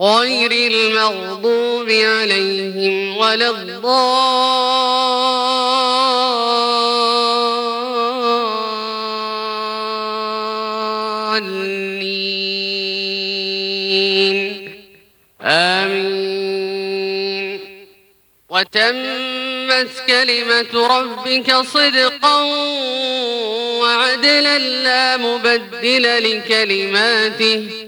غير المغضوب عليهم ولا الضالين. آمين. وتمت كلمة ربك صدقا وعدلا لا مبدل لكلماته.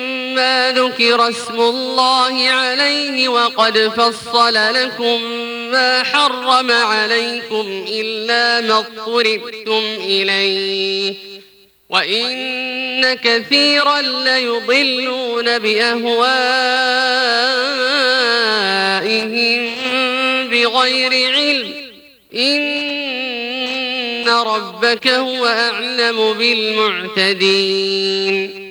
ذكر اسم الله عليه وقد فصل لكم ما حرم عليكم إلا ما اضطربتم إليه. وإن كثيرا ليضلون بأهوائهم بغير علم. إن ربك هو أعلم بالمعتدين.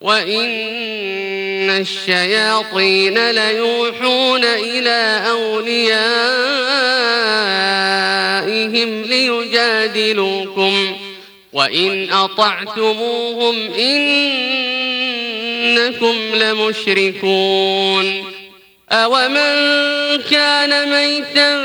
وإن الشياطين ليوحون إلى أوليائهم ليجادلوكم وإن أطعتموهم إنكم لمشركون أومن كان ميتا